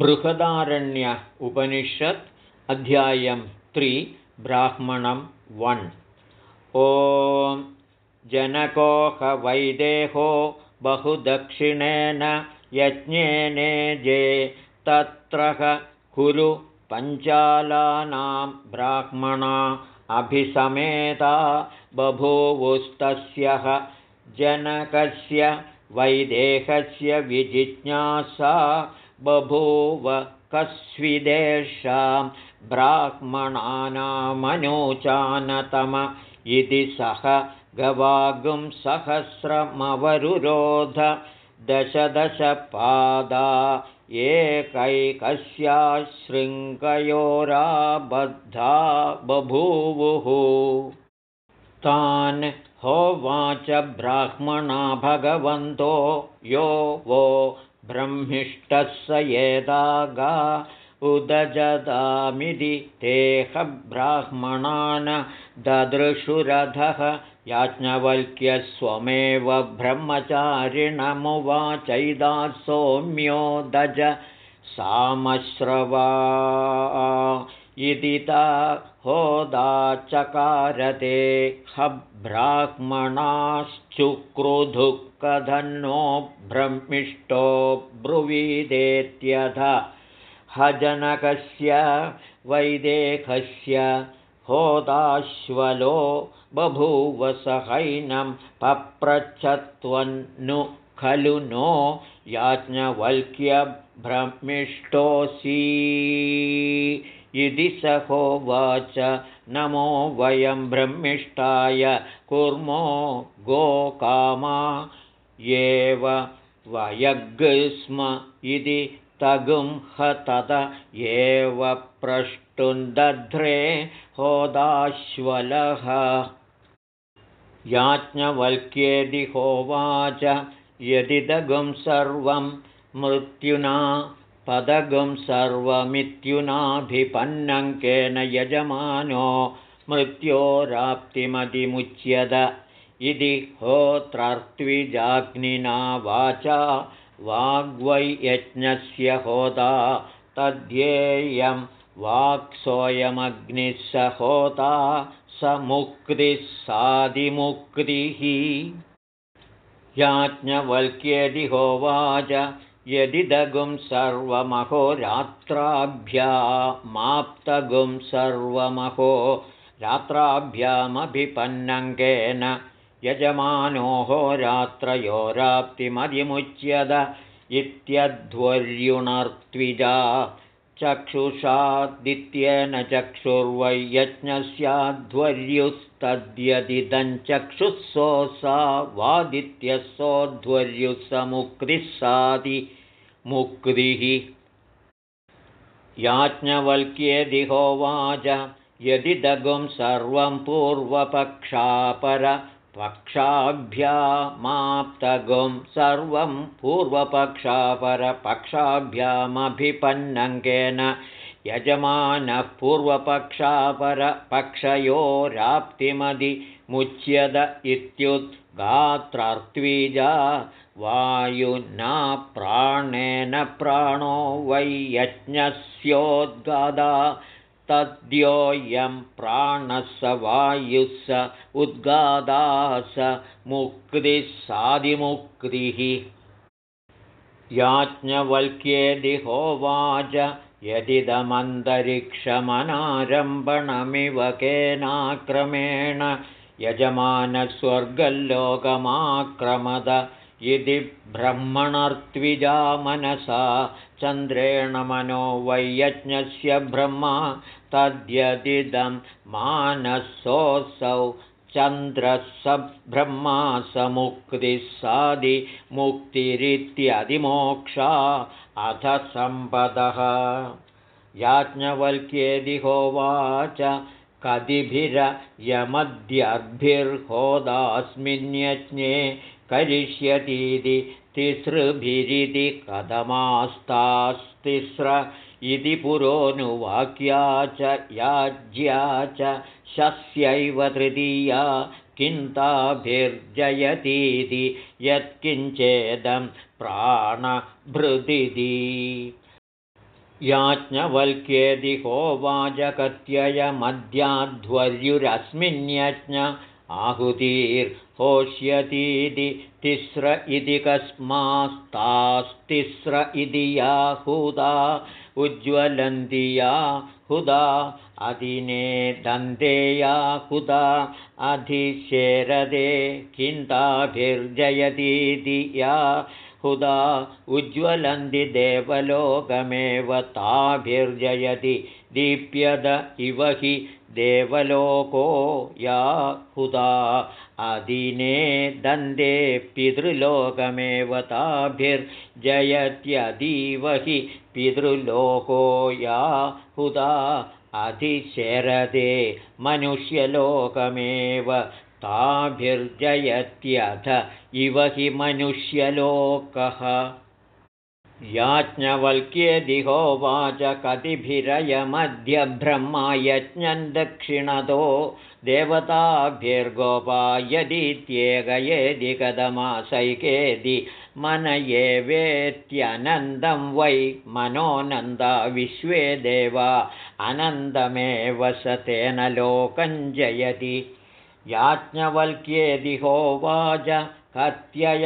बृहदारण्य उपनिषत् अध्यायं त्रि ब्राह्मणं वन्। ॐ जनकोहवैदेहो बहुदक्षिणेन यज्ञेनेजे तत्र कुरु पञ्चालानां ब्राह्मणा अभिसमेता बभूवुस्तस्यः जनकस्य वैदेहस्य विजिज्ञासा बभूव कस्विदेषां ब्राह्मणानामनोचानतम इति सह गवागुं सहस्रमवरुरोध दशदशपादा एकैकस्या शृङ्गयोराबद्धा बभूवुः। तान् होवाच ब्राह्मणा भगवन्तो यो वो ब्रह्मिष्टः स येदागा उदजदामिति तेहब्राह्मणान् ददृशुरधः याज्ञवल्क्यस्वमेव ब्रह्मचारिणमुवाचैदा सौम्यो दज सामश्रवा इति ता होदाचकारते हब्राह्मणाश्चुक्रुधुःकधन्नो ब्रह्मिष्टो ब्रुवीदेत्यथ हजनकस्य वैदेहस्य होदाश्वलो बभूवसहैनं पप्रच्छत्वन्नु खलु नो याज्ञवल्क्यभ्रमिष्टोऽसि इति स होवाच नमो वयं ब्रह्मिष्ठाय। कुर्मो गोकामा एव वयग्स्म इति तगुंह तत एव प्रष्टुन्दध्रे होदाश्वलः। याज्ञवल्क्येदि होवाच यदिदगुं सर्वं मृत्युना पदगुं सर्वमित्युनाभिपन्नङ्केन यजमानो मृत्योराप्तिमतिमुच्यत इति होत्रर्त्विजाग्निना वाचा वाग्वैयज्ञस्य होदा तद्ध्येयं वाक्सोऽयमग्निः स होता स मुक्तिः सादिमुक्तिः। याज्ञवल्क्येदि होवाच यदिदगुं सर्वमहोरात्राभ्यामाप्तगुं सर्वमहो रात्राभ्यामभिपन्नङ्केन यजमानोः रात्रयोराप्तिमधिमुच्यत इत्यध्वर्युणर्त्विजा चक्षुषादित्येन चक्षुर्वै यज्ञस्याध्वर्युस्तद्यदिदञ्चक्षुःसोऽसा वादित्यसोऽध्वर्युः समुक्तिः सादि मुक्तिः याज्ञवल्क्येदिहोवाच यदिदगुं सर्वं पूर्वपक्षापर पक्षाभ्यामाप्तगुं सर्वं पूर्वपक्षापरपक्षाभ्यामभिपन्नङ्केन यजमानः पूर्वपक्षापरपक्षयोराप्तिमदिमुच्यत इत्युद्गात्रार्त्विजा वायुना प्राणेन प्राणो वै यज्ञस्योद्गादा तद्योऽयं प्राणः स वायुः स उद्गादा स मुक्तिः सादिमुक्तिः याज्ञवल्क्येदिहोवाच यदिदमन्तरिक्षमनारम्भणमिव केनाक्रमेण। यजमानस्वर्गल्लोकमाक्रमद इति ब्रह्मणर्त्विजा मनसा चन्द्रेण मनो वैयज्ञस्य ब्रह्मा तद्यदिदं मानसोऽसौ चन्द्रः स ब्रह्मा स मुक्तिः सादिमुक्तिरित्यधिमोक्षा अथ सम्पदः। याज्ञवल्क्येदिहोवाच कदिभिरयमद्यर्भिर्होदास्मिन्यज्ञे करिष्यतीति तिसृभिरिति कथमास्तास्तिस्र इति पुरोनुवाक्या च याज्या च शस्यैव तृतीया किन्ताभिर्जयतीति यत्किञ्चेदं प्राणभृदिति। याज्ञवल्क्येदिहोवाचकत्ययमध्याध्वर्युरस्मिन्यज्ञ आहुतिर्होष्यतीति तिस्र इति कस्मास्तास्तिस्र इति याहुदा उज्ज्वलन्ति या हुदा अधिने दन्ते या हुदा अधिशेरदे किन्ताभिर्जयतीति या हुदा उज्ज्वलन्ति देवलोकमेव ताभिर्जयति दीप्यद इव हि देवलोको या हुदा अदिने दन्दे पितृलोकमेव ताभिर्जयत्यदीव हि पितृलोको या हुदा अधिशरदे मनुष्यलोकमेव ताभिर्जयत्यथ इव हि मनुष्यलोकः। याज्ञवल्क्येदिहोवाच कतिभिरयमध्यब्रह्मा यज्ञं दक्षिणतो देवताभिर्गोपा यदित्येकयेदि कदमासैकेदि मन एवेत्यनन्दं वै मनोनन्दा विश्वे देवा अनन्दमेव स तेन लोकं जयति याज्ञवल्क्येदिहोवाच कत्यय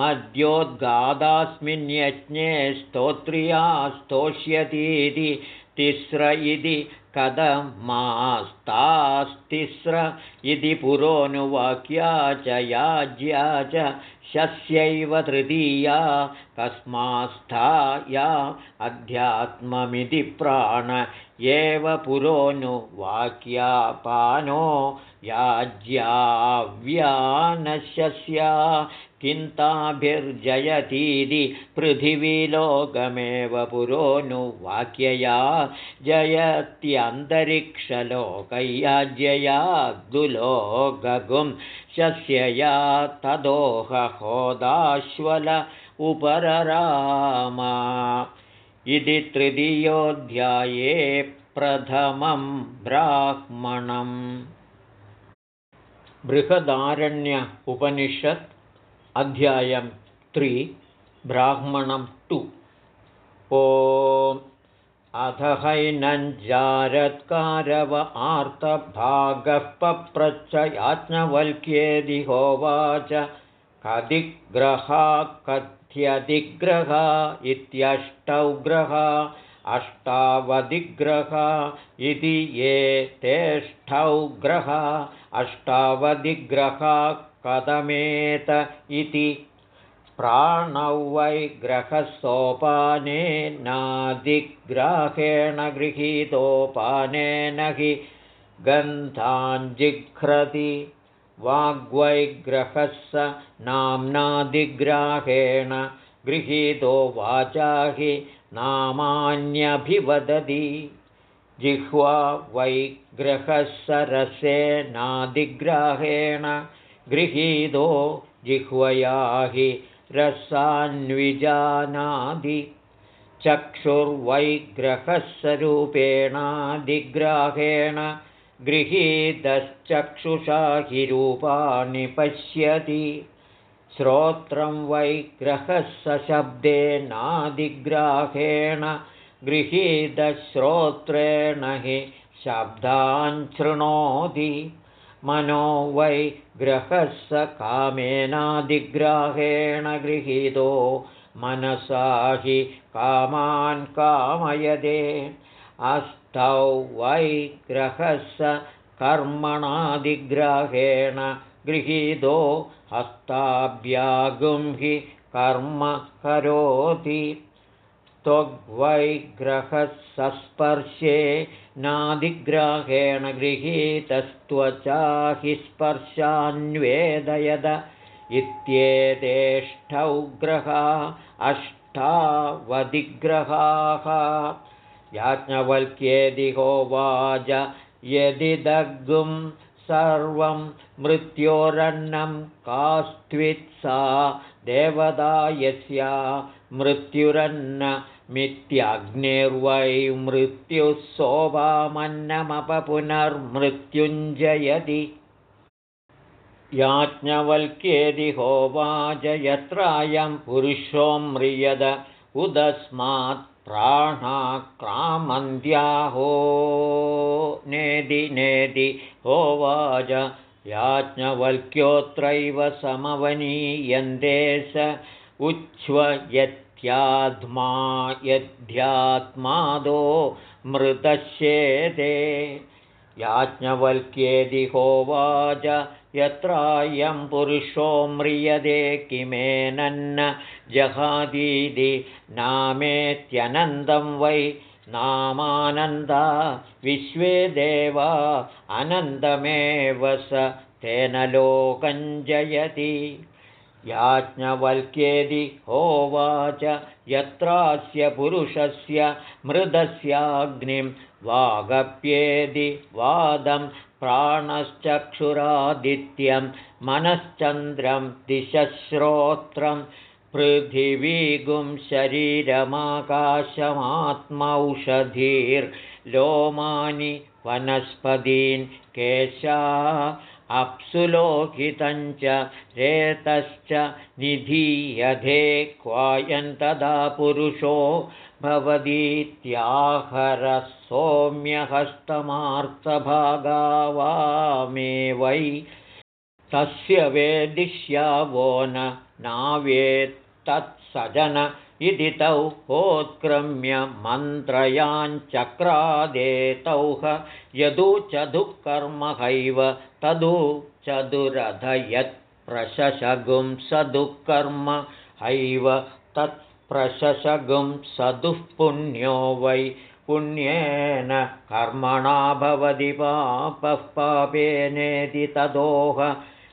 मद्योद्गादास्मिन्यज्ञे स्तोत्र्या स्तोष्यतीति तिस्र इति कथमास्तास्तिस्र इति पुरोनुवाक्या च याज्या च शस्यैव तृतीया कस्मास्था या अध्यात्ममिति प्राण एव पुरोनुवाक्यापानो याज्याव्यानशस्या किन्ताभिर्जयतीति पृथिवीलोकमेव पुरोनुवाक्यया जयत्यन्तरिक्षलोकय्याज्यया दुलोकगुं शस्यया तदोहोदाश्वल उपररामा। इति तृतीयोऽध्याये प्रथमं ब्राह्मणम्। बृहदारण्य उपनिषत् अध्यायं त्रि ब्राह्मणं टु। ओ अथ हैनञ्जारत्कारव आर्तभागः पप्रच्छ याज्ञवल्क्येदिहोवाच कदिग्रहा कथ्यदिग्रहा इत्यष्टौ ग्रहा अष्टावधिग्रहा इति ये तेष्ठौ ग्रहा अष्टावधिग्रहा कथमेत इति प्राणौ वै ग्रहसोपानेनादिग्राहेण गृहीतोपानेन हि गन्धाञ्जिघ्रति वाग्वैग्रहः स नाम्नादिग्राहेण गृहीतो वाचा हि नामान्यभिवदति। जिह्वा वैग्रहसरसेनादिग्राहेण गृहीतो जिह्वया हि रसान्विजानादि चक्षुर्वैग्रहस्वरूपेणादिग्राहेण गृहीतश्चक्षुषा हि रूपाणि पश्यति। श्रोत्रं वैग्रहस्वशब्देनादिग्राहेण गृहीतश्रोत्रेण हि शब्दान् शृणोति मनो वै ग्रहः कामेनादिग्राहेण गृहीतो मनसा हि कामान् कामयदे। अस्थौ वै ग्रहः कर्मणादिग्राहेण गृहीतो हस्ताभ्यागुं हि कर्म करोति त्वग्वैग्रहसस्पर्शे नादिग्राहेण गृहीतस्त्वचा हि स्पर्शान्वेदयद इत्येतेष्ठौ ग्रहा अष्टावधिग्रहाः। याज्ञवल्क्येदिहोवाच यदि दग्गुं सर्वं मृत्योरन्नं कास्त्वित्सा देवदा यस्या मृत्युरन्न मित्यग्निर्वै मृत्युः सोभामन्नमपपुनर्मृत्युञ्जयति। याज्ञवल्क्येदिहोवाच यत्रायं पुरुषो म्रियद उदस्मात् प्राणाक्रामन्द्याहो नेदि नेदि होवाच। याज्ञवल्क्योऽत्रैव समवनीयन्ते स उच्छ्वयत्यात्मा यध्यात्मादो मृतश्येते याज्ञवल्क्येदि होवाच यत्रायं पुरुषो म्रियते किमेनन्न जहादीदि नामेत्यनन्दं वै नामानन्दा विश्वे देवा अनन्दमेव स तेन लोकञ्जयति याज्ञवल्क्येदि होवाच यत्रास्य पुरुषस्य मृदस्याग्निं वागप्येदि वादं प्राणश्चक्षुरादित्यं मनश्चन्द्रं दिशश्रोत्रं पृथिवीगुं शरीरमाकाशमात्मौषधीर्लोमानि वनस्पतीन् केशा अप्सुलोकितञ्च रेतश्च निधीयधे क्वायन्तदा पुरुषो भवतीत्याहरः सौम्यहस्तमार्तभागा मे वै तस्य वेदिष्यावो न नावेत्तत्सजन इति तौ होत्क्रम्य मन्त्रयाञ्चक्रादेतौह यदु च दुःकर्महैव तदु चतुरथ यत्प्रशशगुं स दुःकर्म हैव तत्प्रशशगुं स दुःपुण्यो वै पुण्येन कर्मणा भवति पापः पापेनेति तदोह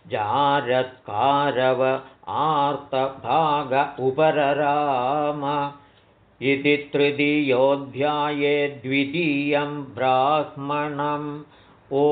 जारत्कारव आर्तभाग उपरराम इति तृतीयोऽध्याये द्वितीयं ब्राह्मणम्। ओ